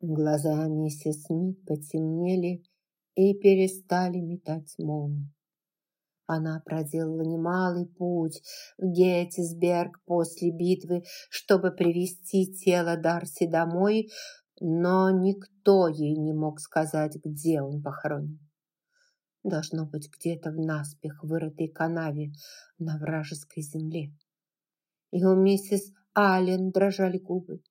Глаза миссис Смит потемнели и перестали метать молнии. Она проделала немалый путь в Геттисберг после битвы, чтобы привести тело Дарси домой, но никто ей не мог сказать, где он похоронен. Должно быть где-то в наспех вырытой канаве на вражеской земле. И у миссис Аллен дрожали губы.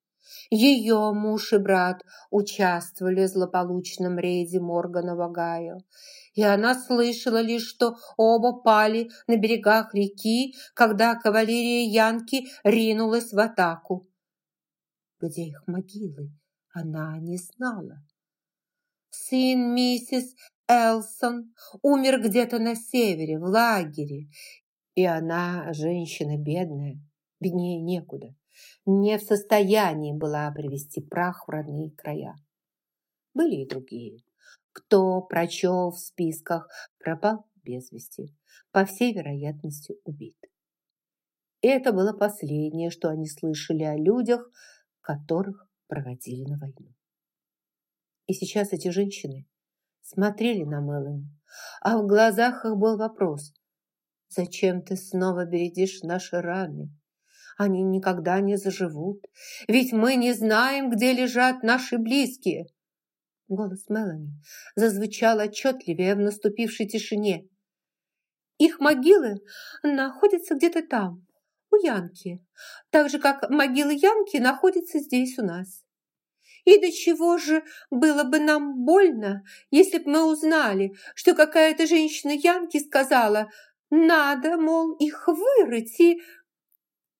Ее муж и брат участвовали в злополучном рейде Моргана в Огайо, и она слышала лишь, что оба пали на берегах реки, когда кавалерия Янки ринулась в атаку. Где их могилы, она не знала. Сын миссис Элсон умер где-то на севере, в лагере, и она, женщина бедная, беднее некуда не в состоянии была привести прах в родные края. Были и другие, кто прочел в списках, пропал без вести, по всей вероятности убит. Это было последнее, что они слышали о людях, которых проводили на войну. И сейчас эти женщины смотрели на Мелани, а в глазах их был вопрос, «Зачем ты снова бередишь наши раны? Они никогда не заживут, ведь мы не знаем, где лежат наши близкие. Голос Мелани зазвучал отчетливее в наступившей тишине. Их могилы находятся где-то там, у Янки, так же, как могилы Янки находятся здесь у нас. И до чего же было бы нам больно, если бы мы узнали, что какая-то женщина Янки сказала, надо, мол, их вырыть и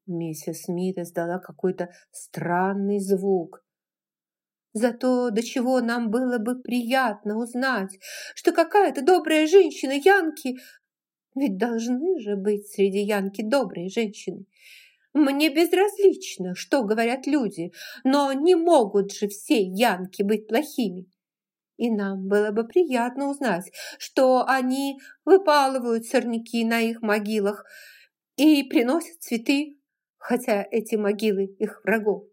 Миссис Смит издала какой-то странный звук. Зато до чего нам было бы приятно узнать, что какая-то добрая женщина Янки... Ведь должны же быть среди Янки добрые женщины. Мне безразлично, что говорят люди, но не могут же все Янки быть плохими. И нам было бы приятно узнать, что они выпалывают сорняки на их могилах и приносят цветы хотя эти могилы их врагов.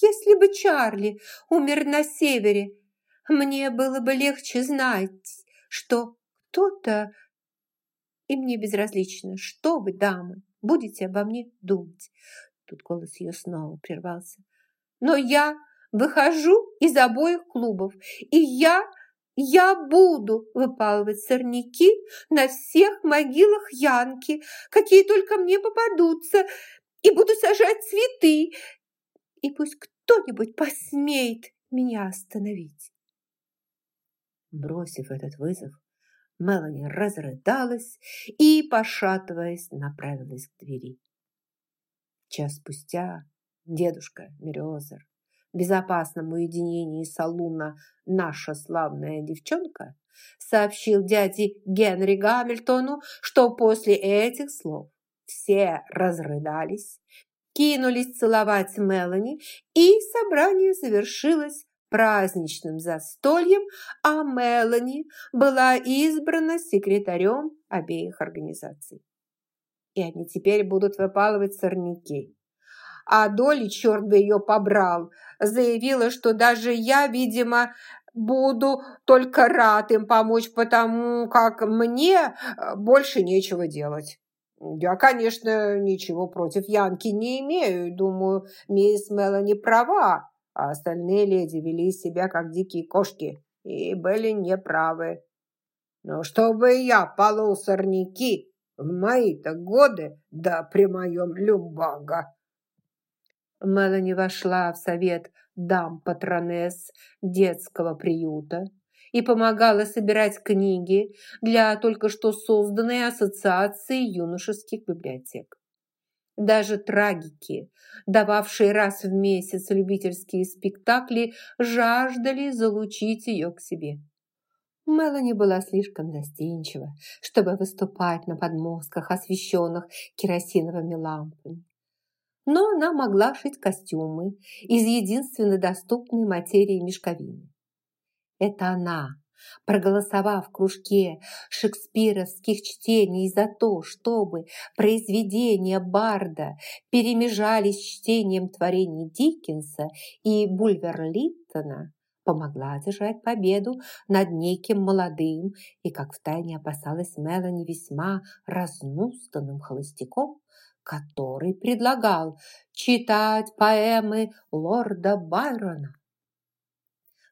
Если бы Чарли умер на севере, мне было бы легче знать, что кто-то... И мне безразлично, что вы, дамы, будете обо мне думать. Тут голос ее снова прервался. Но я выхожу из обоих клубов, и я я буду выпалывать сорняки на всех могилах Янки, какие только мне попадутся, и буду сажать цветы, и пусть кто-нибудь посмеет меня остановить. Бросив этот вызов, Мелани разрыдалась и, пошатываясь, направилась к двери. Час спустя дедушка Мериозер безопасном уединении салуна «Наша славная девчонка» сообщил дяде Генри Гамильтону, что после этих слов все разрыдались, кинулись целовать Мелани, и собрание завершилось праздничным застольем, а Мелани была избрана секретарем обеих организаций. И они теперь будут выпалывать сорняки а Доли, черт бы ее побрал, заявила, что даже я, видимо, буду только рад им помочь, потому как мне э, больше нечего делать. Я, конечно, ничего против Янки не имею. Думаю, мисс Мелани права, а остальные леди вели себя, как дикие кошки, и были неправы. Но чтобы я полол сорняки в мои-то годы, да при моем любага, Мелани вошла в совет дам-патронесс детского приюта и помогала собирать книги для только что созданной ассоциации юношеских библиотек. Даже трагики, дававшие раз в месяц любительские спектакли, жаждали залучить ее к себе. Мелани была слишком застенчива, чтобы выступать на подмостках, освещенных керосиновыми лампами но она могла шить костюмы из единственной доступной материи мешковины. Это она проголосовав в кружке шекспировских чтений за то, чтобы произведения Барда перемежались с чтением творений Диккенса и Бульверлиттона, помогла одержать победу над неким молодым и, как втайне опасалась Мелани, весьма разнустанным холостяком, который предлагал читать поэмы лорда Байрона.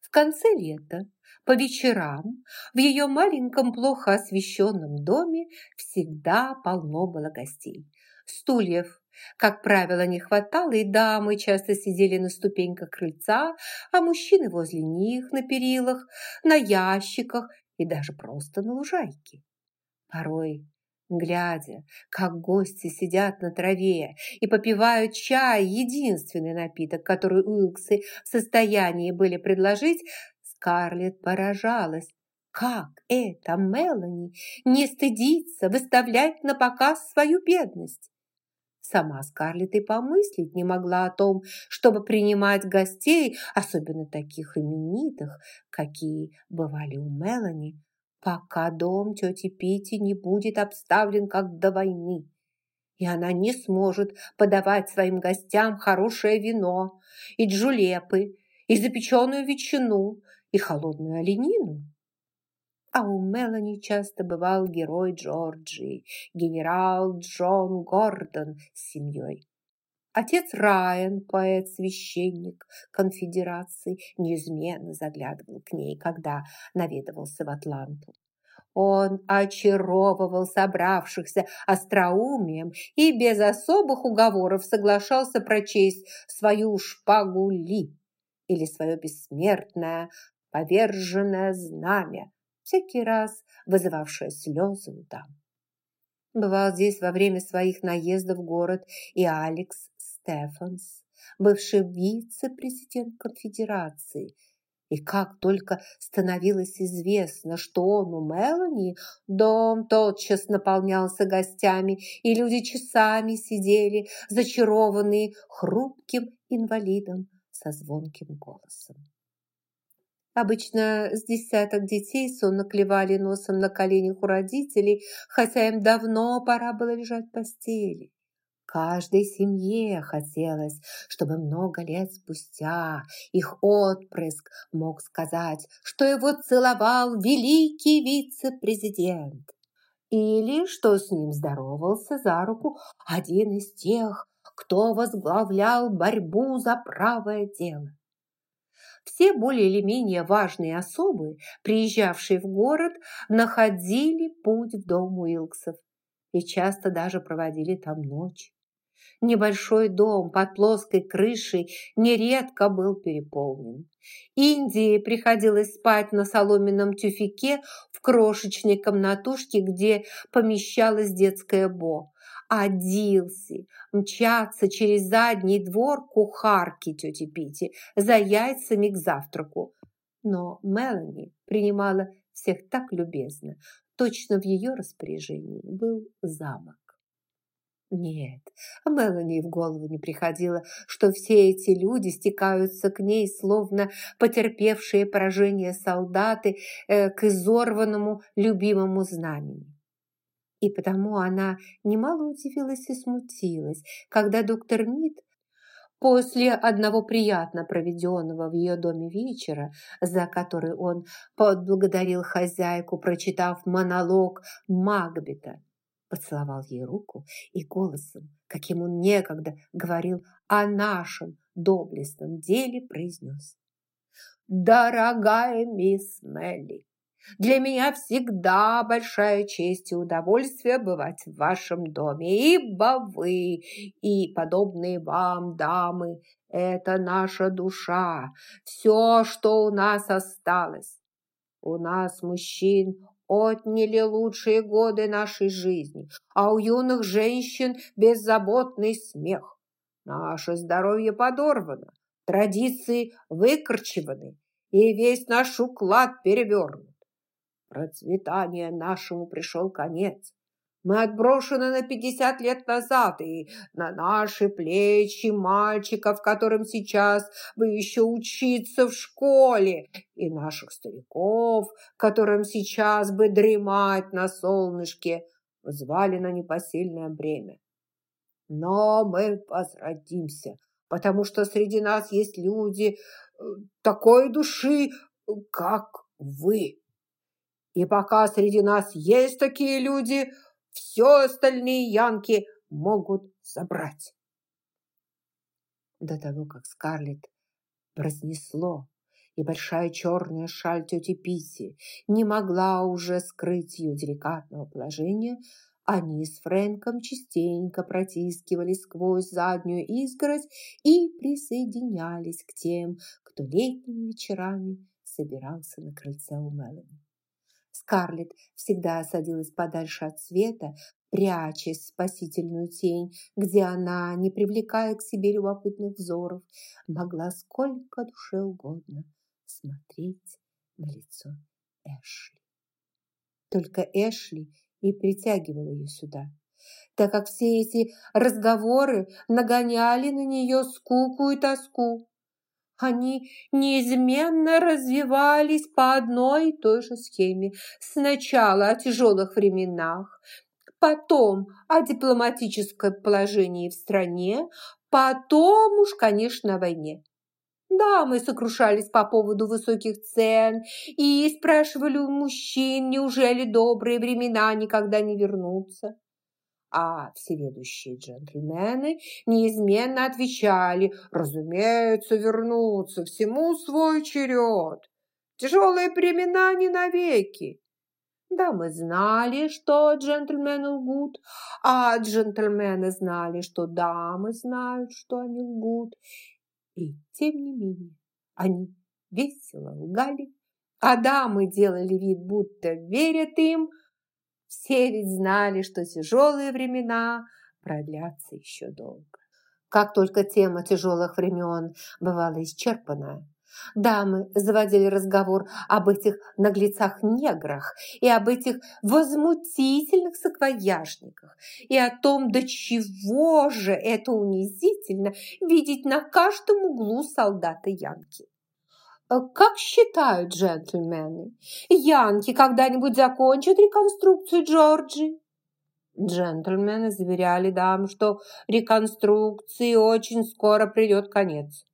В конце лета по вечерам в ее маленьком плохо освещенном доме всегда полно было гостей. Стульев, как правило, не хватало, и дамы часто сидели на ступеньках крыльца, а мужчины возле них, на перилах, на ящиках и даже просто на лужайке. Порой глядя, как гости сидят на траве и попивают чай, единственный напиток, который Уилксы в состоянии были предложить, Скарлетт поражалась, как это Мелани не стыдится выставлять на показ свою бедность. Сама Скарлетт и помыслить не могла о том, чтобы принимать гостей, особенно таких именитых, какие бывали у Мелани, пока дом тети Пити не будет обставлен как до войны, и она не сможет подавать своим гостям хорошее вино и джулепы, и запеченную ветчину, и холодную оленину. А у Мелани часто бывал герой Джорджии, генерал Джон Гордон с семьей. Отец Райан, поэт-священник конфедерации, неизменно заглядывал к ней, когда наведывался в Атланту. Он очаровывал собравшихся остроумием и без особых уговоров соглашался прочесть свою шпагу Ли или свое бессмертное поверженное знамя, всякий раз вызывавшее слезы у дам. Бывал здесь во время своих наездов в город и Алекс Стефанс, бывший вице-президент конфедерации. И как только становилось известно, что он у Мелани, дом тотчас наполнялся гостями, и люди часами сидели, зачарованные хрупким инвалидом со звонким голосом. Обычно с десяток детей сонно клевали носом на коленях у родителей, хотя им давно пора было лежать в постели. Каждой семье хотелось, чтобы много лет спустя их отпрыск мог сказать, что его целовал великий вице-президент. Или что с ним здоровался за руку один из тех, кто возглавлял борьбу за правое дело. Все более или менее важные особы, приезжавшие в город, находили путь в дом Уилксов и часто даже проводили там ночь. Небольшой дом под плоской крышей нередко был переполнен. Индии приходилось спать на соломенном тюфике в крошечной комнатушке, где помещалась детская бо, а мчаться через задний двор кухарки тети Пити за яйцами к завтраку. Но Мелани принимала всех так любезно. Точно в ее распоряжении был замок. Нет, Мелани в голову не приходило, что все эти люди стекаются к ней, словно потерпевшие поражение солдаты э, к изорванному любимому знамени. И потому она немало удивилась и смутилась, когда доктор Мид после одного приятно проведенного в ее доме вечера, за который он поблагодарил хозяйку, прочитав монолог Магбета, поцеловал ей руку и голосом, каким он некогда говорил о нашем доблестном деле, произнес. «Дорогая мисс Мелли, для меня всегда большая честь и удовольствие бывать в вашем доме, ибо вы и подобные вам дамы – это наша душа, все, что у нас осталось. У нас, мужчин, отняли лучшие годы нашей жизни, а у юных женщин беззаботный смех. Наше здоровье подорвано, традиции выкорчеваны, и весь наш уклад перевернут. Процветание нашему пришел конец. Мы отброшены на пятьдесят лет назад, и на наши плечи мальчиков, которым сейчас бы еще учиться в школе, и наших стариков, которым сейчас бы дремать на солнышке, звали на непосильное бремя. Но мы возродимся, потому что среди нас есть люди э, такой души, как вы. И пока среди нас есть такие люди – все остальные янки могут забрать. До того, как Скарлетт разнесло, и большая черная шаль тети Писи не могла уже скрыть ее деликатного положения, они с Фрэнком частенько протискивались сквозь заднюю изгородь и присоединялись к тем, кто летними вечерами собирался на крыльце у Мелани. Скарлетт всегда садилась подальше от света, прячась в спасительную тень, где она, не привлекая к себе любопытных взоров, могла сколько душе угодно смотреть на лицо Эшли. Только Эшли и притягивал ее сюда, так как все эти разговоры нагоняли на нее скуку и тоску. Они неизменно развивались по одной и той же схеме. Сначала о тяжелых временах, потом о дипломатическом положении в стране, потом уж, конечно, о войне. Да, мы сокрушались по поводу высоких цен и спрашивали у мужчин, неужели добрые времена никогда не вернутся а всеведущие джентльмены неизменно отвечали, разумеется, вернуться, всему свой черед. Тяжелые времена не навеки. Да, мы знали, что джентльмены лгут, а джентльмены знали, что дамы знают, что они лгут. И тем не менее они весело лгали, а дамы делали вид, будто верят им, все ведь знали, что тяжелые времена продлятся еще долго. Как только тема тяжелых времен бывала исчерпана, дамы заводили разговор об этих наглецах-неграх и об этих возмутительных саквояжниках и о том, до чего же это унизительно видеть на каждом углу солдата-янки. Э, как считают джентльмены, Янки когда-нибудь закончат реконструкцию Джорджи? Джентльмены заверяли дам, что реконструкции очень скоро придет конец.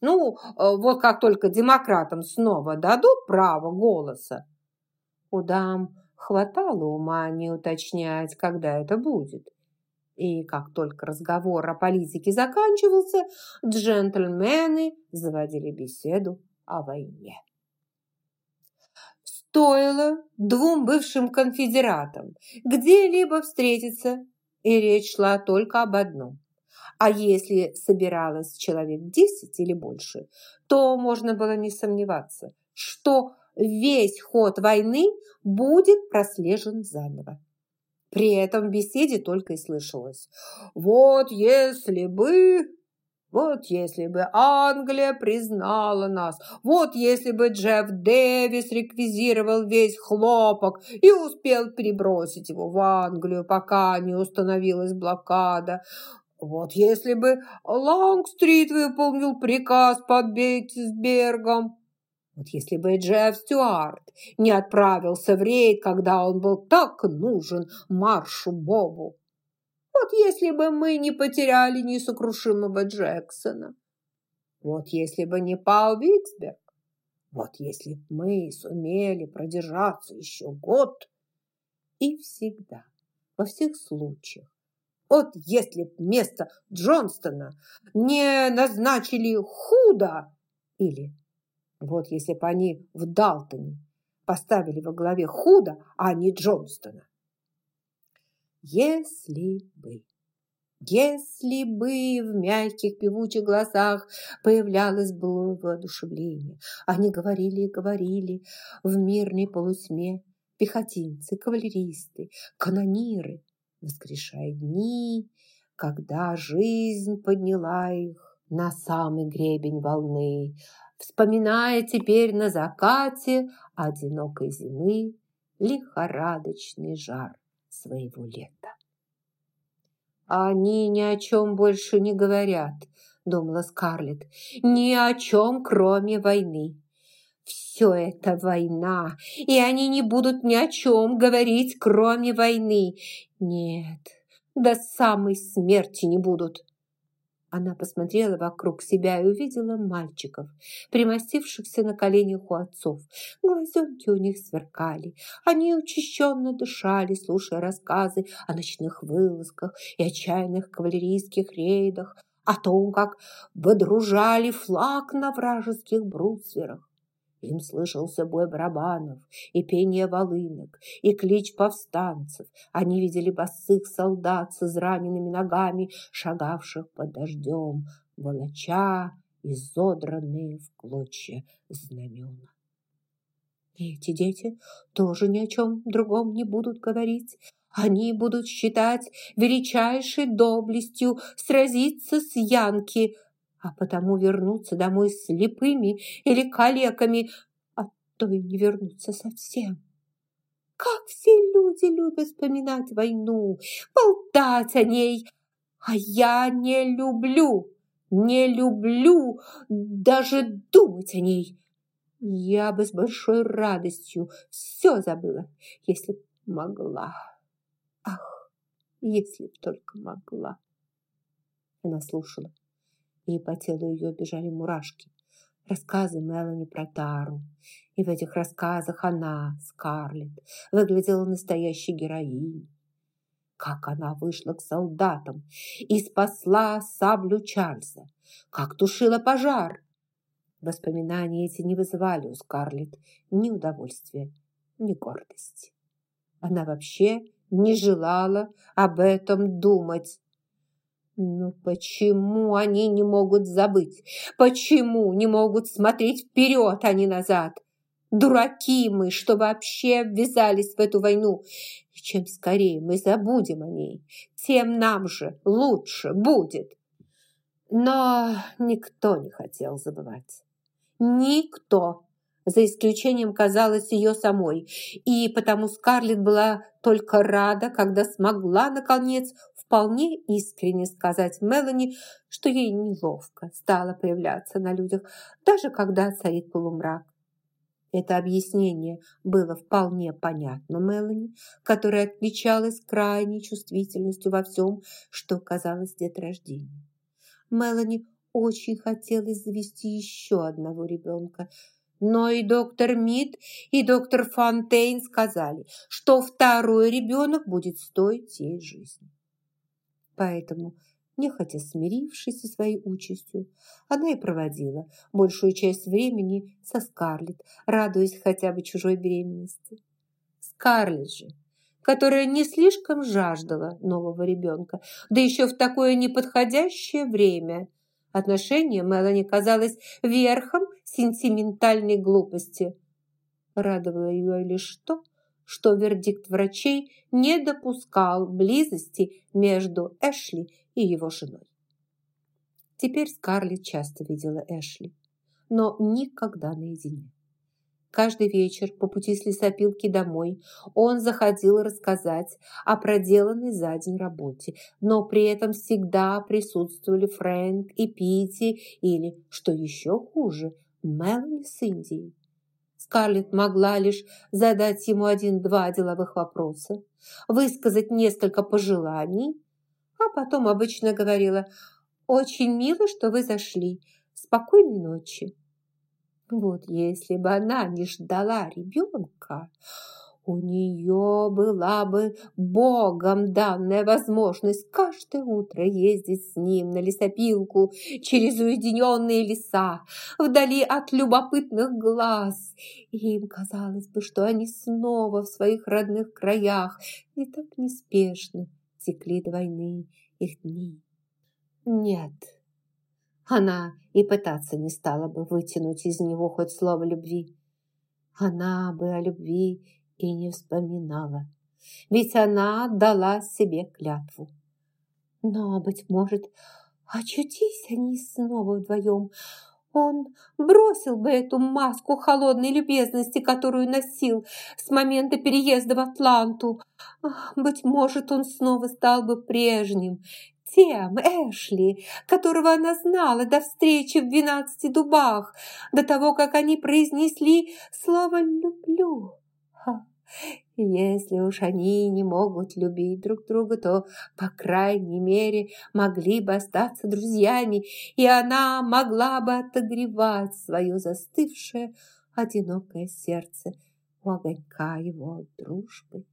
Ну, э, вот как только демократам снова дадут право голоса. У дам хватало ума не уточнять, когда это будет. И как только разговор о политике заканчивался, джентльмены заводили беседу о войне. Стоило двум бывшим конфедератам где-либо встретиться, и речь шла только об одном. А если собиралось человек десять или больше, то можно было не сомневаться, что весь ход войны будет прослежен заново. При этом в беседе только и слышалось «Вот если бы...» Вот если бы Англия признала нас, вот если бы Джефф Дэвис реквизировал весь хлопок и успел перебросить его в Англию, пока не установилась блокада, вот если бы Лонгстрит выполнил приказ под Бейтсбергом, вот если бы Джефф Стюарт не отправился в рейд, когда он был так нужен Маршу Бобу. Вот если бы мы не потеряли несокрушимого Джексона. Вот если бы не пал Виксберг. Вот если бы мы сумели продержаться еще год. И всегда, во всех случаях, вот если б вместо Джонстона не назначили худо, или вот если бы они в Далтоне поставили во главе худо, а не Джонстона, если бы, если бы в мягких певучих глазах появлялось былое воодушевление, они говорили и говорили в мирной полутьме, пехотинцы, кавалеристы, канониры, воскрешая дни, когда жизнь подняла их на самый гребень волны, вспоминая теперь на закате одинокой зимы лихорадочный жар своего лета. «Они ни о чем больше не говорят», – думала Скарлетт. «Ни о чем, кроме войны. Все это война, и они не будут ни о чем говорить, кроме войны. Нет, до самой смерти не будут». Она посмотрела вокруг себя и увидела мальчиков, примостившихся на коленях у отцов. Глазенки у них сверкали. Они учащенно дышали, слушая рассказы о ночных вылазках и отчаянных кавалерийских рейдах, о том, как водружали флаг на вражеских брусверах. Им слышался бой барабанов и пение волынок, и клич повстанцев. Они видели босых солдат с израненными ногами, шагавших под дождем, волоча изодранные в клочья знамена. И эти дети тоже ни о чем другом не будут говорить. Они будут считать величайшей доблестью сразиться с Янки, а потому вернуться домой слепыми или калеками, а то и не вернуться совсем. Как все люди любят вспоминать войну, болтать о ней, а я не люблю, не люблю даже думать о ней. Я бы с большой радостью все забыла, если б могла. Ах, если б только могла. Она слушала и по телу ее бежали мурашки. Рассказы Мелани про Тару. И в этих рассказах она, Скарлетт, выглядела настоящей героиней. Как она вышла к солдатам и спасла саблю Чарльза, как тушила пожар. Воспоминания эти не вызывали у Скарлетт ни удовольствия, ни гордости. Она вообще не желала об этом думать. Ну почему они не могут забыть? Почему не могут смотреть вперед, а не назад? Дураки мы, что вообще ввязались в эту войну. И чем скорее мы забудем о ней, тем нам же лучше будет. Но никто не хотел забывать. Никто за исключением, казалось, ее самой. И потому Скарлетт была только рада, когда смогла, наконец, вполне искренне сказать Мелани, что ей неловко стало появляться на людях, даже когда царит полумрак. Это объяснение было вполне понятно Мелани, которая отличалась крайней чувствительностью во всем, что казалось деторождением. Мелани очень хотелось завести еще одного ребенка, но и доктор Мид, и доктор Фонтейн сказали, что второй ребенок будет стоить ей жизни. Поэтому, нехотя смирившись со своей участью, она и проводила большую часть времени со Скарлетт, радуясь хотя бы чужой беременности. Скарлетт же, которая не слишком жаждала нового ребенка, да еще в такое неподходящее время. Отношение Мелани казалось верхом сентиментальной глупости. Радовало ее лишь то, что вердикт врачей не допускал близости между Эшли и его женой. Теперь Скарлетт часто видела Эшли, но никогда наедине. Каждый вечер по пути с лесопилки домой он заходил рассказать о проделанной за день работе, но при этом всегда присутствовали Фрэнк и Питти или, что еще хуже, Мелани с Индией. Скарлетт могла лишь задать ему один-два деловых вопроса, высказать несколько пожеланий, а потом обычно говорила «Очень мило, что вы зашли. Спокойной ночи». Вот если бы она не ждала ребенка, у нее была бы Богом данная возможность каждое утро ездить с ним на лесопилку через уединенные леса, вдали от любопытных глаз. И им казалось бы, что они снова в своих родных краях, и так неспешно текли до войны их дни. Нет, она и пытаться не стала бы вытянуть из него хоть слово любви. Она бы о любви и не вспоминала, ведь она дала себе клятву. Но, быть может, очутись они снова вдвоем, он бросил бы эту маску холодной любезности, которую носил с момента переезда в Атланту. Быть может, он снова стал бы прежним, тем Эшли, которого она знала до встречи в двенадцати дубах, до того, как они произнесли слово «люблю». Если уж они не могут любить друг друга, то, по крайней мере, могли бы остаться друзьями, и она могла бы отогревать свое застывшее, одинокое сердце у огонька его дружбы.